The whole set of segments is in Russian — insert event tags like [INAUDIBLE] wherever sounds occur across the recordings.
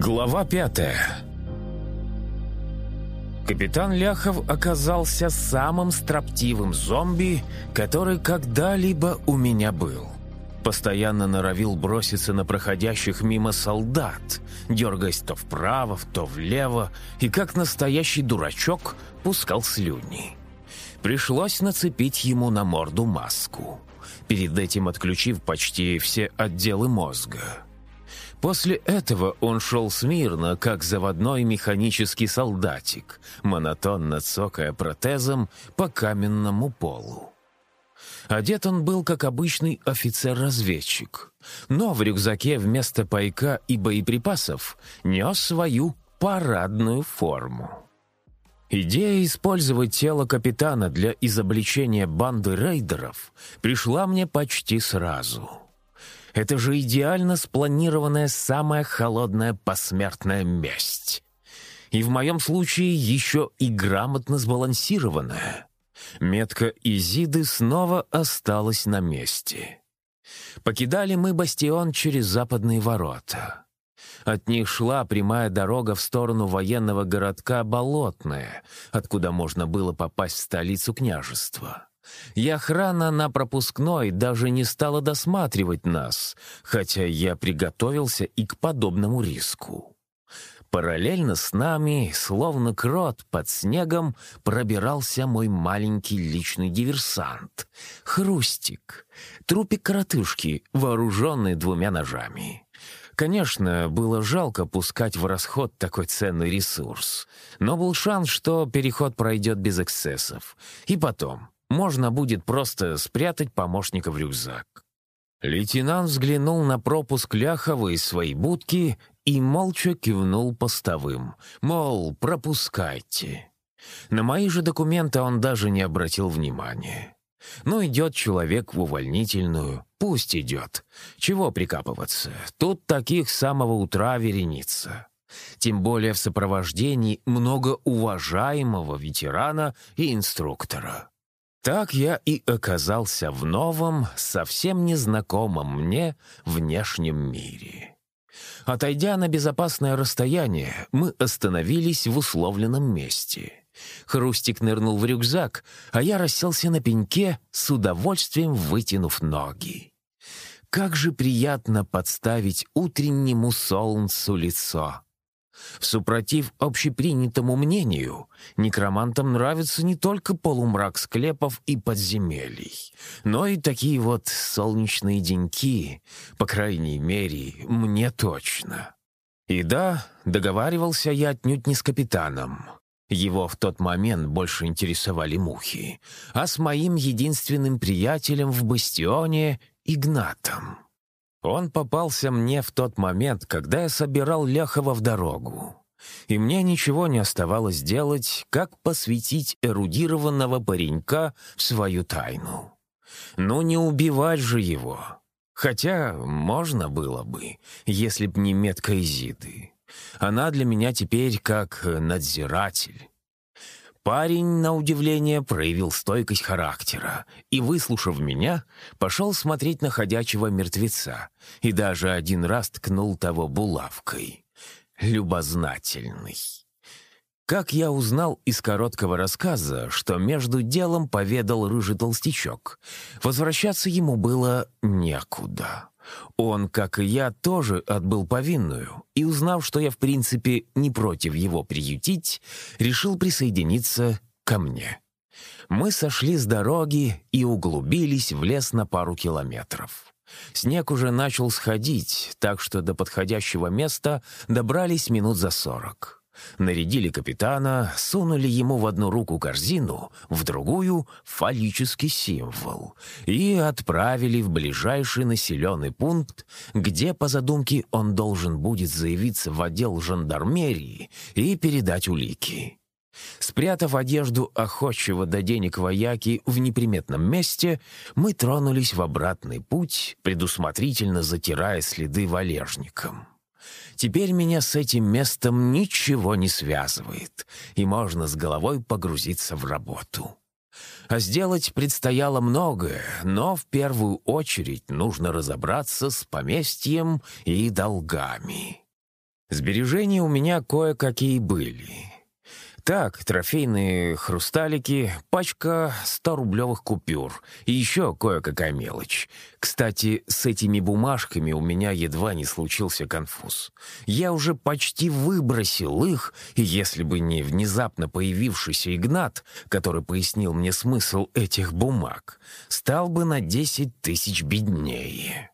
Глава пятая Капитан Ляхов оказался самым строптивым зомби, который когда-либо у меня был. Постоянно норовил броситься на проходящих мимо солдат, дергаясь то вправо, то влево, и как настоящий дурачок пускал слюни. Пришлось нацепить ему на морду маску, перед этим отключив почти все отделы мозга. После этого он шел смирно, как заводной механический солдатик, монотонно цокая протезом по каменному полу. Одет он был, как обычный офицер-разведчик, но в рюкзаке вместо пайка и боеприпасов нес свою парадную форму. Идея использовать тело капитана для изобличения банды рейдеров пришла мне почти сразу — это же идеально спланированная самая холодная посмертная месть. И в моем случае еще и грамотно сбалансированная. Метка Изиды снова осталась на месте. Покидали мы бастион через западные ворота. От них шла прямая дорога в сторону военного городка Болотное, откуда можно было попасть в столицу княжества. И охрана на пропускной даже не стала досматривать нас, хотя я приготовился и к подобному риску. Параллельно с нами, словно крот под снегом, пробирался мой маленький личный диверсант — Хрустик, трупик коротышки, вооруженный двумя ножами. Конечно, было жалко пускать в расход такой ценный ресурс, но был шанс, что переход пройдет без эксцессов. И потом, можно будет просто спрятать помощника в рюкзак. Лейтенант взглянул на пропуск Ляхова из своей будки и молча кивнул постовым, мол, пропускайте. На мои же документы он даже не обратил внимания. Ну, идет человек в увольнительную, пусть идет. Чего прикапываться? Тут таких с самого утра вереница. Тем более в сопровождении многоуважаемого ветерана и инструктора. Так я и оказался в новом, совсем незнакомом мне внешнем мире. Отойдя на безопасное расстояние, мы остановились в условленном месте. Хрустик нырнул в рюкзак, а я расселся на пеньке, с удовольствием вытянув ноги. Как же приятно подставить утреннему солнцу лицо. Супротив общепринятому мнению, некромантам нравится не только полумрак склепов и подземелий, но и такие вот солнечные деньки, по крайней мере, мне точно. И да, договаривался я отнюдь не с капитаном. Его в тот момент больше интересовали мухи, а с моим единственным приятелем в бастионе — Игнатом. Он попался мне в тот момент, когда я собирал Ляхова в дорогу. И мне ничего не оставалось делать, как посвятить эрудированного паренька в свою тайну. Ну, не убивать же его. Хотя можно было бы, если б не метка Изиды. Она для меня теперь как надзиратель. Парень, на удивление, проявил стойкость характера и, выслушав меня, пошел смотреть на ходячего мертвеца и даже один раз ткнул того булавкой. Любознательный. Как я узнал из короткого рассказа, что между делом поведал рыжий толстячок, возвращаться ему было некуда. Он, как и я, тоже отбыл повинную, и, узнав, что я, в принципе, не против его приютить, решил присоединиться ко мне. Мы сошли с дороги и углубились в лес на пару километров. Снег уже начал сходить, так что до подходящего места добрались минут за сорок. Нарядили капитана, сунули ему в одну руку корзину, в другую — фаллический символ, и отправили в ближайший населенный пункт, где, по задумке, он должен будет заявиться в отдел жандармерии и передать улики. Спрятав одежду охотчего до денег вояки в неприметном месте, мы тронулись в обратный путь, предусмотрительно затирая следы валежником. Теперь меня с этим местом ничего не связывает, и можно с головой погрузиться в работу. А сделать предстояло многое, но в первую очередь нужно разобраться с поместьем и долгами. Сбережения у меня кое-какие были. Так, трофейные хрусталики, пачка 100-рублевых купюр и еще кое-какая мелочь. Кстати, с этими бумажками у меня едва не случился конфуз. Я уже почти выбросил их, и если бы не внезапно появившийся Игнат, который пояснил мне смысл этих бумаг, стал бы на 10 тысяч беднее.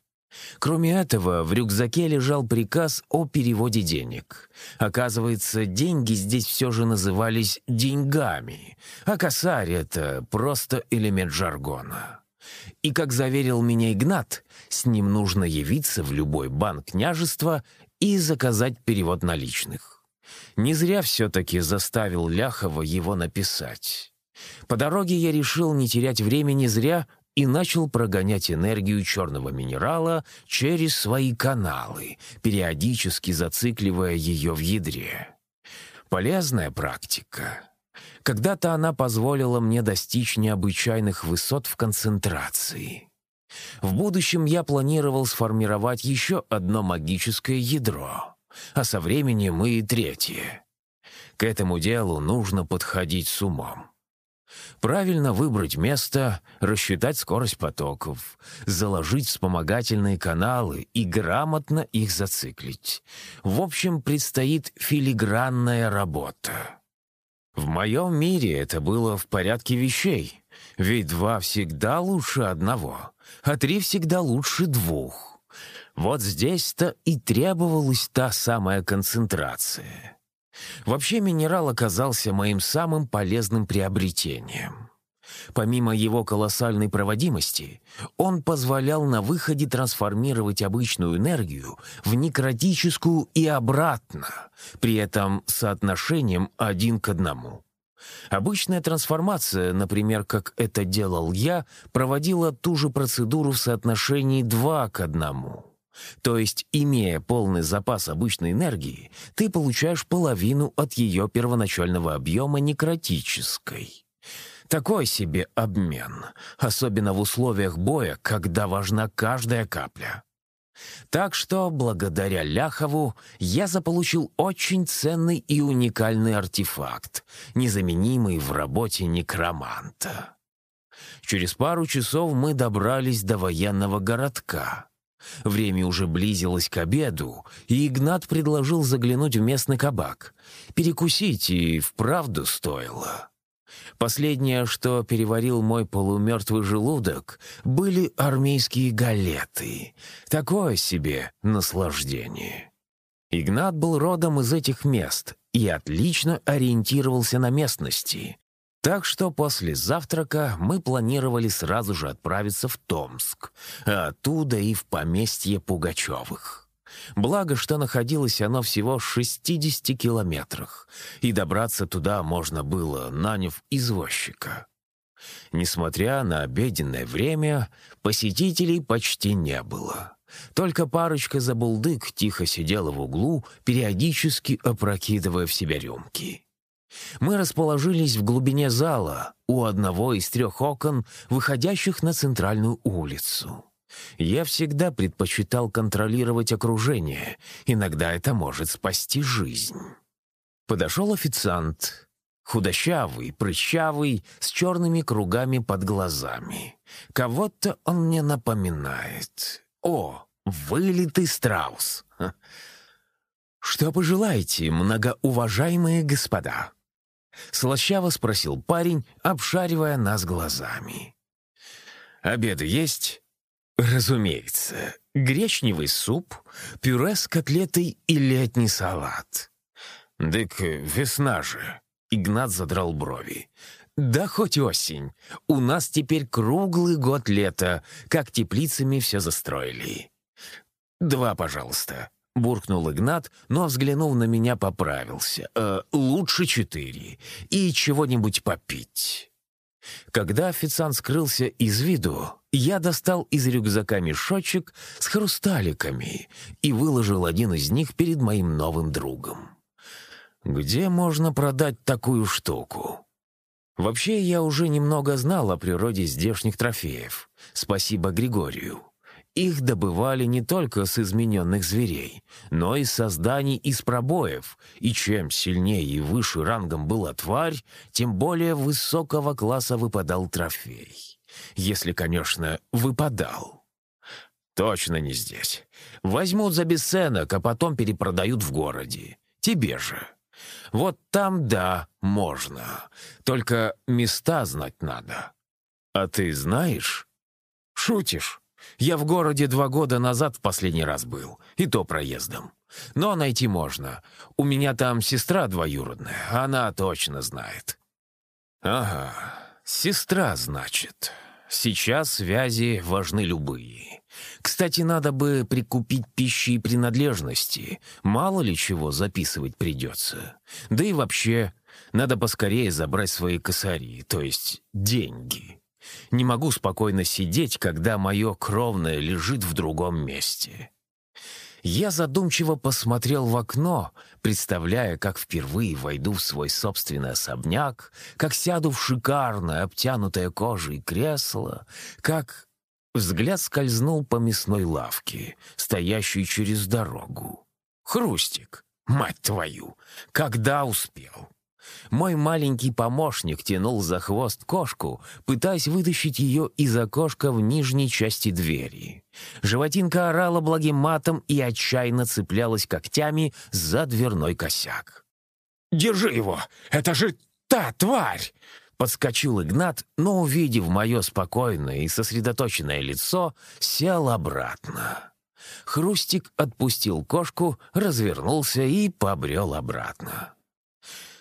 Кроме этого, в рюкзаке лежал приказ о переводе денег. Оказывается, деньги здесь все же назывались «деньгами», а косарь — это просто элемент жаргона. И, как заверил меня Игнат, с ним нужно явиться в любой банк княжества и заказать перевод наличных. Не зря все-таки заставил Ляхова его написать. По дороге я решил не терять времени зря, и начал прогонять энергию черного минерала через свои каналы, периодически зацикливая ее в ядре. Полезная практика. Когда-то она позволила мне достичь необычайных высот в концентрации. В будущем я планировал сформировать еще одно магическое ядро, а со временем и третье. К этому делу нужно подходить с умом. Правильно выбрать место, рассчитать скорость потоков, заложить вспомогательные каналы и грамотно их зациклить. В общем, предстоит филигранная работа. В моем мире это было в порядке вещей, ведь два всегда лучше одного, а три всегда лучше двух. Вот здесь-то и требовалась та самая концентрация. Вообще минерал оказался моим самым полезным приобретением. Помимо его колоссальной проводимости, он позволял на выходе трансформировать обычную энергию в некротическую и обратно, при этом соотношением один к одному. Обычная трансформация, например, как это делал я, проводила ту же процедуру в соотношении два к одному. То есть, имея полный запас обычной энергии, ты получаешь половину от ее первоначального объема некротической. Такой себе обмен, особенно в условиях боя, когда важна каждая капля. Так что, благодаря Ляхову, я заполучил очень ценный и уникальный артефакт, незаменимый в работе некроманта. Через пару часов мы добрались до военного городка. Время уже близилось к обеду, и Игнат предложил заглянуть в местный кабак. Перекусить и вправду стоило. Последнее, что переварил мой полумертвый желудок, были армейские галеты. Такое себе наслаждение. Игнат был родом из этих мест и отлично ориентировался на местности, так что после завтрака мы планировали сразу же отправиться в Томск, а оттуда и в поместье Пугачевых. Благо, что находилось оно всего в 60 километрах, и добраться туда можно было, наняв извозчика. Несмотря на обеденное время, посетителей почти не было. Только парочка забулдык тихо сидела в углу, периодически опрокидывая в себя рюмки. Мы расположились в глубине зала, у одного из трех окон, выходящих на центральную улицу. Я всегда предпочитал контролировать окружение, иногда это может спасти жизнь. Подошел официант, худощавый, прыщавый, с черными кругами под глазами. Кого-то он мне напоминает. О, вылитый страус! [LAUGHS] «Что пожелаете, многоуважаемые господа?» Слащаво спросил парень, обшаривая нас глазами. «Обеды есть?» «Разумеется. Гречневый суп, пюре с котлетой и летний салат». «Дык, весна же!» — Игнат задрал брови. «Да хоть осень. У нас теперь круглый год лета, как теплицами все застроили. Два, пожалуйста». — буркнул Игнат, но, взглянув на меня, поправился. «Э, «Лучше четыре. И чего-нибудь попить». Когда официант скрылся из виду, я достал из рюкзака мешочек с хрусталиками и выложил один из них перед моим новым другом. «Где можно продать такую штуку?» Вообще, я уже немного знал о природе здешних трофеев. Спасибо Григорию. Их добывали не только с измененных зверей, но и созданий из пробоев, и чем сильнее и выше рангом была тварь, тем более высокого класса выпадал трофей. Если, конечно, выпадал. Точно не здесь. Возьмут за бесценок, а потом перепродают в городе. Тебе же. Вот там, да, можно. Только места знать надо. А ты знаешь? Шутишь? Я в городе два года назад в последний раз был, и то проездом. Но найти можно. У меня там сестра двоюродная, она точно знает. Ага, сестра, значит. Сейчас связи важны любые. Кстати, надо бы прикупить пищи и принадлежности. Мало ли чего записывать придется. Да и вообще, надо поскорее забрать свои косари, то есть деньги. Не могу спокойно сидеть, когда мое кровное лежит в другом месте. Я задумчиво посмотрел в окно, представляя, как впервые войду в свой собственный особняк, как сяду в шикарное, обтянутое кожей кресло, как... Взгляд скользнул по мясной лавке, стоящей через дорогу. «Хрустик, мать твою! Когда успел?» Мой маленький помощник тянул за хвост кошку, пытаясь вытащить ее из окошка в нижней части двери. Животинка орала благим матом и отчаянно цеплялась когтями за дверной косяк. «Держи его! Это же та тварь!» Подскочил Игнат, но, увидев мое спокойное и сосредоточенное лицо, сел обратно. Хрустик отпустил кошку, развернулся и побрел обратно.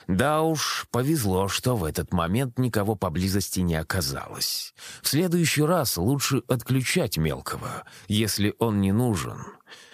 Да уж, повезло, что в этот момент никого поблизости не оказалось. В следующий раз лучше отключать мелкого, если он не нужен.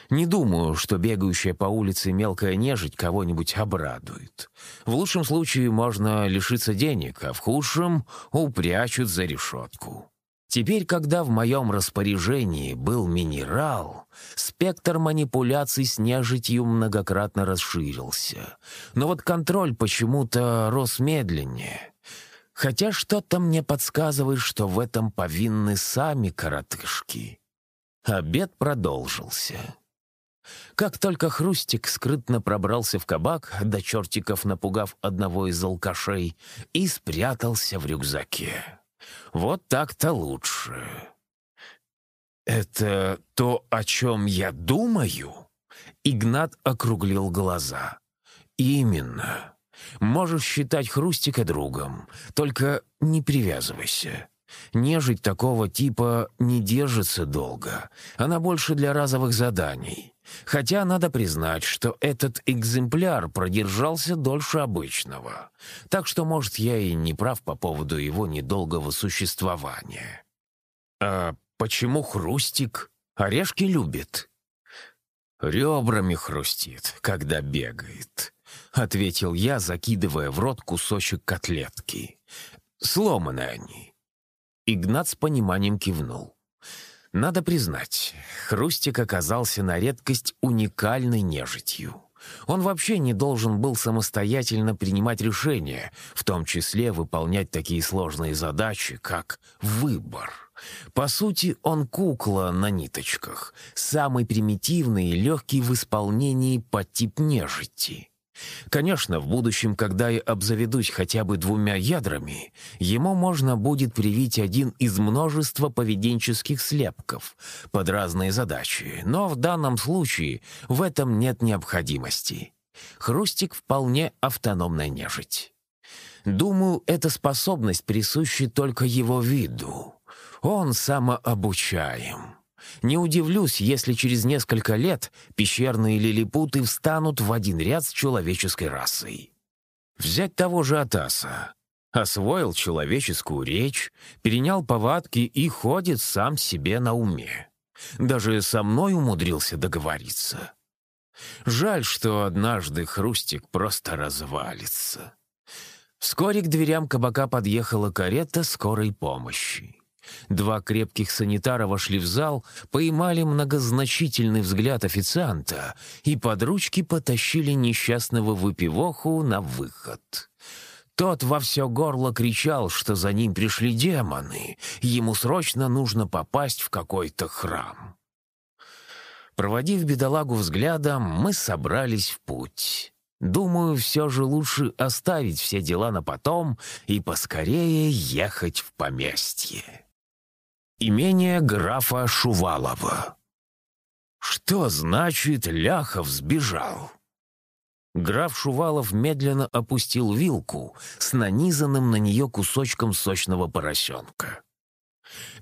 Не думаю, что бегающая по улице мелкая нежить кого-нибудь обрадует. В лучшем случае можно лишиться денег, а в худшем — упрячут за решетку. Теперь, когда в моем распоряжении был минерал, спектр манипуляций с нежитью многократно расширился. Но вот контроль почему-то рос медленнее. Хотя что-то мне подсказывает, что в этом повинны сами коротышки. Обед продолжился. Как только Хрустик скрытно пробрался в кабак, до чертиков напугав одного из алкашей, и спрятался в рюкзаке. Вот так-то лучше. «Это то, о чем я думаю?» Игнат округлил глаза. «Именно. Можешь считать Хрустика другом, только не привязывайся. Нежить такого типа не держится долго. Она больше для разовых заданий. Хотя надо признать, что этот экземпляр продержался дольше обычного. Так что, может, я и не прав по поводу его недолгого существования. А почему хрустик? Орешки любит. «Ребрами хрустит, когда бегает», — ответил я, закидывая в рот кусочек котлетки. «Сломаны они». Игнат с пониманием кивнул. Надо признать, Хрустик оказался на редкость уникальной нежитью. Он вообще не должен был самостоятельно принимать решения, в том числе выполнять такие сложные задачи, как выбор. По сути, он кукла на ниточках, самый примитивный и легкий в исполнении под тип нежити. Конечно, в будущем, когда я обзаведусь хотя бы двумя ядрами, ему можно будет привить один из множества поведенческих слепков под разные задачи, но в данном случае в этом нет необходимости. Хрустик вполне автономная нежить. Думаю, эта способность присуща только его виду. Он самообучаем. Не удивлюсь, если через несколько лет пещерные лилипуты встанут в один ряд с человеческой расой. Взять того же Атаса. Освоил человеческую речь, перенял повадки и ходит сам себе на уме. Даже со мной умудрился договориться. Жаль, что однажды Хрустик просто развалится. Вскоре к дверям кабака подъехала карета скорой помощи. Два крепких санитара вошли в зал, поймали многозначительный взгляд официанта и под ручки потащили несчастного выпивоху на выход. Тот во все горло кричал, что за ним пришли демоны, ему срочно нужно попасть в какой-то храм. Проводив бедолагу взглядом, мы собрались в путь. Думаю, все же лучше оставить все дела на потом и поскорее ехать в поместье. Имение графа Шувалова. Что значит «Ляхов сбежал»? Граф Шувалов медленно опустил вилку с нанизанным на нее кусочком сочного поросенка.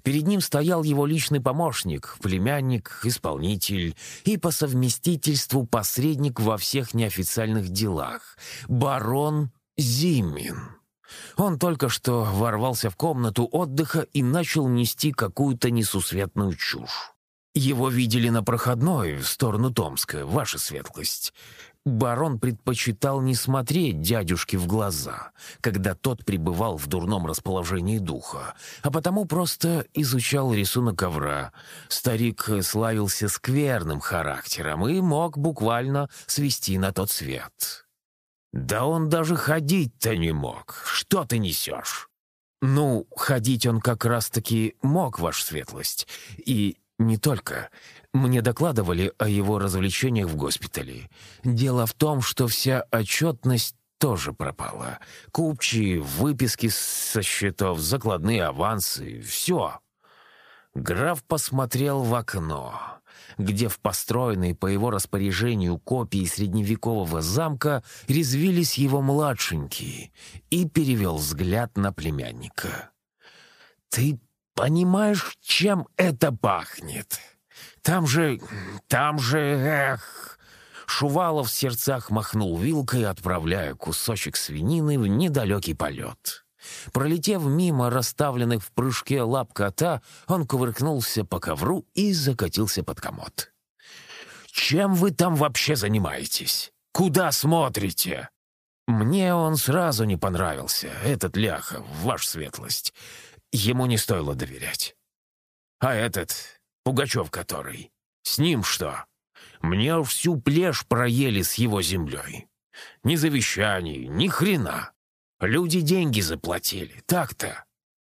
Перед ним стоял его личный помощник, племянник, исполнитель и по совместительству посредник во всех неофициальных делах — барон Зимин. Он только что ворвался в комнату отдыха и начал нести какую-то несусветную чушь. Его видели на проходной в сторону Томска, ваша светлость. Барон предпочитал не смотреть дядюшке в глаза, когда тот пребывал в дурном расположении духа, а потому просто изучал рисунок ковра. Старик славился скверным характером и мог буквально свести на тот свет. «Да он даже ходить-то не мог. Что ты несешь?» «Ну, ходить он как раз-таки мог, ваша светлость. И не только. Мне докладывали о его развлечениях в госпитале. Дело в том, что вся отчетность тоже пропала. Купчи, выписки со счетов, закладные авансы — все. Граф посмотрел в окно, где в построенной по его распоряжению копии средневекового замка резвились его младшенькие, и перевел взгляд на племянника. «Ты понимаешь, чем это пахнет?» Там же... там же... эх...» Шувалов в сердцах махнул вилкой, отправляя кусочек свинины в недалекий полет. Пролетев мимо расставленных в прыжке лап кота, он кувыркнулся по ковру и закатился под комод. «Чем вы там вообще занимаетесь? Куда смотрите?» «Мне он сразу не понравился, этот Ляхов, ваша светлость. Ему не стоило доверять. А этот, Пугачев который. С ним что? Мне всю плешь проели с его землей. Ни завещаний, ни хрена. Люди деньги заплатили, так-то.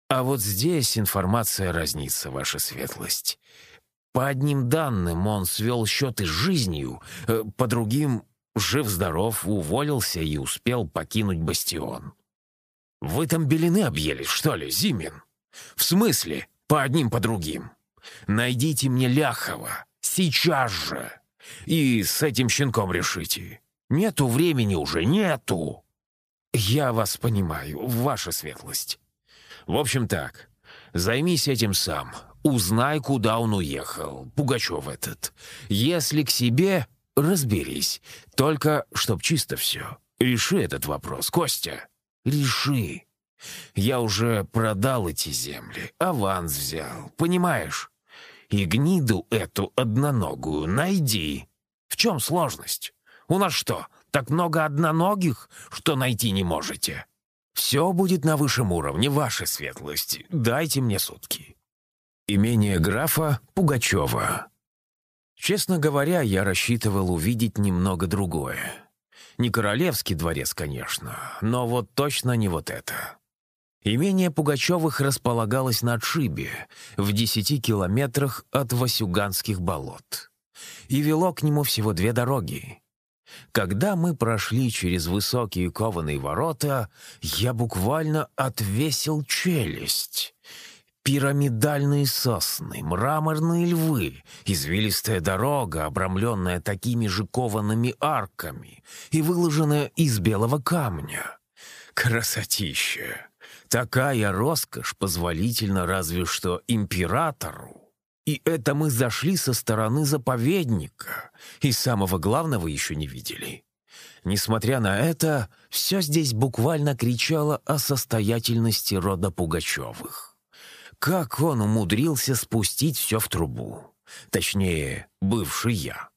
А вот здесь информация разнится, ваша светлость. По одним данным он свел счеты с жизнью, э, по другим — жив-здоров, уволился и успел покинуть бастион. Вы там белины объелись, что ли, Зимин? В смысле, по одним, по другим? Найдите мне Ляхова. Сейчас же. И с этим щенком решите. Нету времени уже, нету. Я вас понимаю, ваша светлость. В общем так, займись этим сам. Узнай, куда он уехал, Пугачев этот. Если к себе, разберись. Только, чтоб чисто все. Реши этот вопрос, Костя. Реши. Я уже продал эти земли, аванс взял, понимаешь? и гниду эту одноногую найди. В чем сложность? У нас что, так много одноногих, что найти не можете? Все будет на высшем уровне, ваша светлость. Дайте мне сутки. Имение графа Пугачева. Честно говоря, я рассчитывал увидеть немного другое. Не королевский дворец, конечно, но вот точно не вот это. Имение Пугачевых располагалось на отшибе, в десяти километрах от Васюганских болот. И вело к нему всего две дороги. Когда мы прошли через высокие кованые ворота, я буквально отвесил челюсть. Пирамидальные сосны, мраморные львы, извилистая дорога, обрамленная такими же коваными арками и выложенная из белого камня. Красотища! Такая роскошь позволительна разве что императору. И это мы зашли со стороны заповедника, и самого главного еще не видели. Несмотря на это, все здесь буквально кричало о состоятельности рода Пугачевых. Как он умудрился спустить все в трубу? Точнее, бывший я.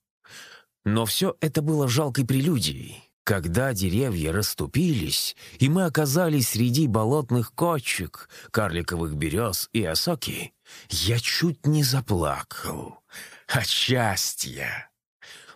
Но все это было жалкой прелюдией. Когда деревья расступились, и мы оказались среди болотных кочек, карликовых берез и осоки, я чуть не заплакал. От счастья!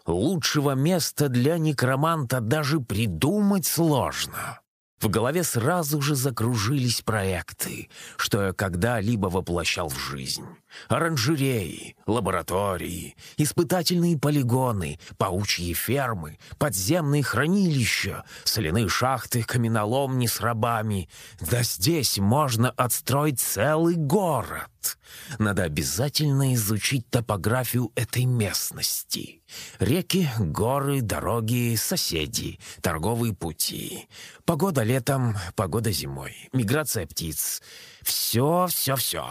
Лучшего места для некроманта даже придумать сложно. В голове сразу же закружились проекты, что я когда-либо воплощал в жизнь. Оранжереи, лаборатории, испытательные полигоны, паучьи фермы, подземные хранилища, соляные шахты, каменоломни с рабами. Да здесь можно отстроить целый город. Надо обязательно изучить топографию этой местности. Реки, горы, дороги, соседи, торговые пути. Погода летом, погода зимой, миграция птиц. Все, все, все.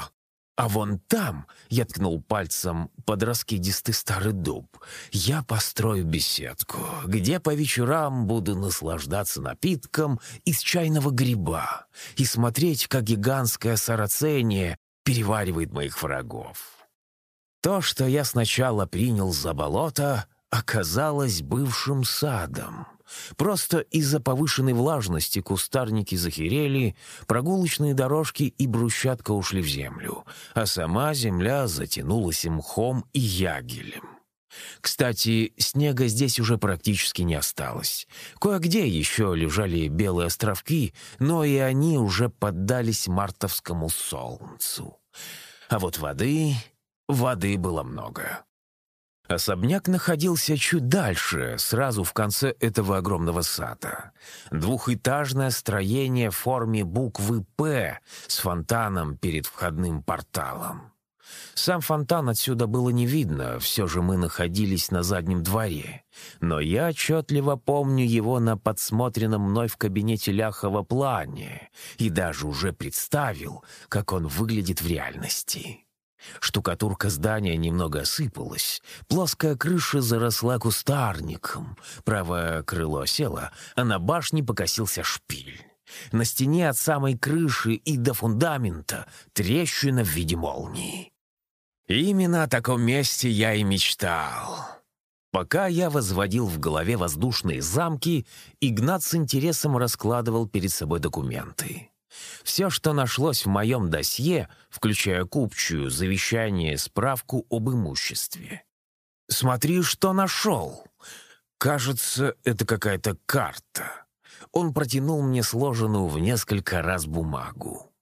А вон там, я ткнул пальцем под раскидистый старый дуб, я построю беседку, где по вечерам буду наслаждаться напитком из чайного гриба и смотреть, как гигантское сарацение переваривает моих врагов. То, что я сначала принял за болото, оказалось бывшим садом. Просто из-за повышенной влажности кустарники захерели, прогулочные дорожки и брусчатка ушли в землю, а сама земля затянулась мхом и ягелем. Кстати, снега здесь уже практически не осталось. Кое-где еще лежали белые островки, но и они уже поддались мартовскому солнцу. А вот воды... воды было много. Особняк находился чуть дальше, сразу в конце этого огромного сада. Двухэтажное строение в форме буквы «П» с фонтаном перед входным порталом. Сам фонтан отсюда было не видно, все же мы находились на заднем дворе. Но я отчетливо помню его на подсмотренном мной в кабинете Ляхова плане и даже уже представил, как он выглядит в реальности. Штукатурка здания немного осыпалась, плоская крыша заросла кустарником, правое крыло село, а на башне покосился шпиль. На стене от самой крыши и до фундамента трещина в виде молнии. Именно о таком месте я и мечтал. Пока я возводил в голове воздушные замки, Игнат с интересом раскладывал перед собой документы. Все, что нашлось в моем досье, включая купчую, завещание, справку об имуществе. «Смотри, что нашел!» «Кажется, это какая-то карта». Он протянул мне сложенную в несколько раз бумагу.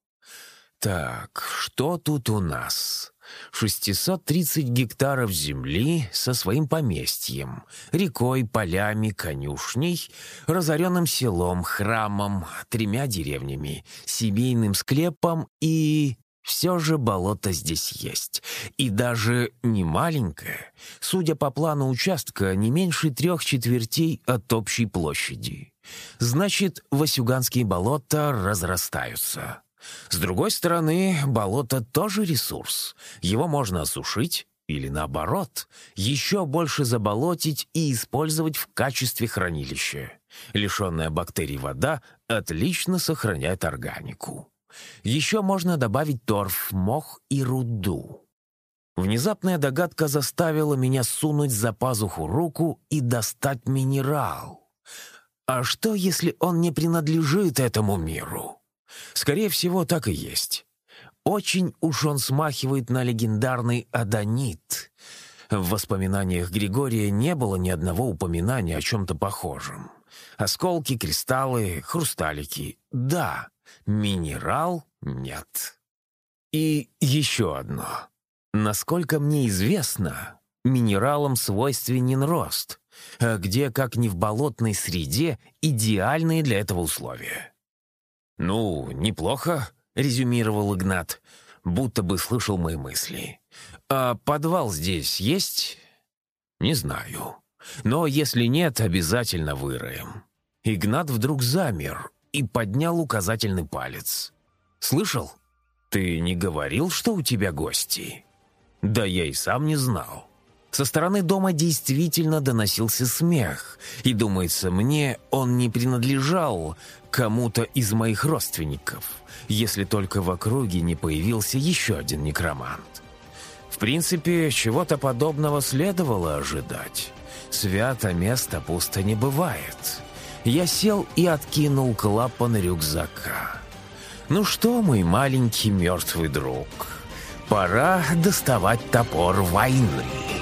«Так, что тут у нас?» 630 гектаров земли со своим поместьем, рекой, полями, конюшней, разоренным селом, храмом, тремя деревнями, семейным склепом и... Все же болото здесь есть. И даже не маленькое. Судя по плану участка, не меньше трех четвертей от общей площади. Значит, Васюганские болота разрастаются. С другой стороны, болото тоже ресурс. Его можно осушить или, наоборот, еще больше заболотить и использовать в качестве хранилища. Лишенная бактерий вода отлично сохраняет органику. Еще можно добавить торф, мох и руду. Внезапная догадка заставила меня сунуть за пазуху руку и достать минерал. А что, если он не принадлежит этому миру? Скорее всего, так и есть. Очень уж он смахивает на легендарный Адонит. В воспоминаниях Григория не было ни одного упоминания о чем-то похожем. Осколки, кристаллы, хрусталики — да, минерал — нет. И еще одно. Насколько мне известно, минералам свойственен рост, а где, как ни в болотной среде, идеальные для этого условия. «Ну, неплохо», — резюмировал Игнат, будто бы слышал мои мысли. «А подвал здесь есть?» «Не знаю. Но если нет, обязательно выроем». Игнат вдруг замер и поднял указательный палец. «Слышал? Ты не говорил, что у тебя гости?» «Да я и сам не знал». Со стороны дома действительно доносился смех, и, думается мне, он не принадлежал кому-то из моих родственников, если только в округе не появился еще один некромант. В принципе, чего-то подобного следовало ожидать. Свято место пусто не бывает. Я сел и откинул клапан рюкзака. «Ну что, мой маленький мертвый друг, пора доставать топор войны».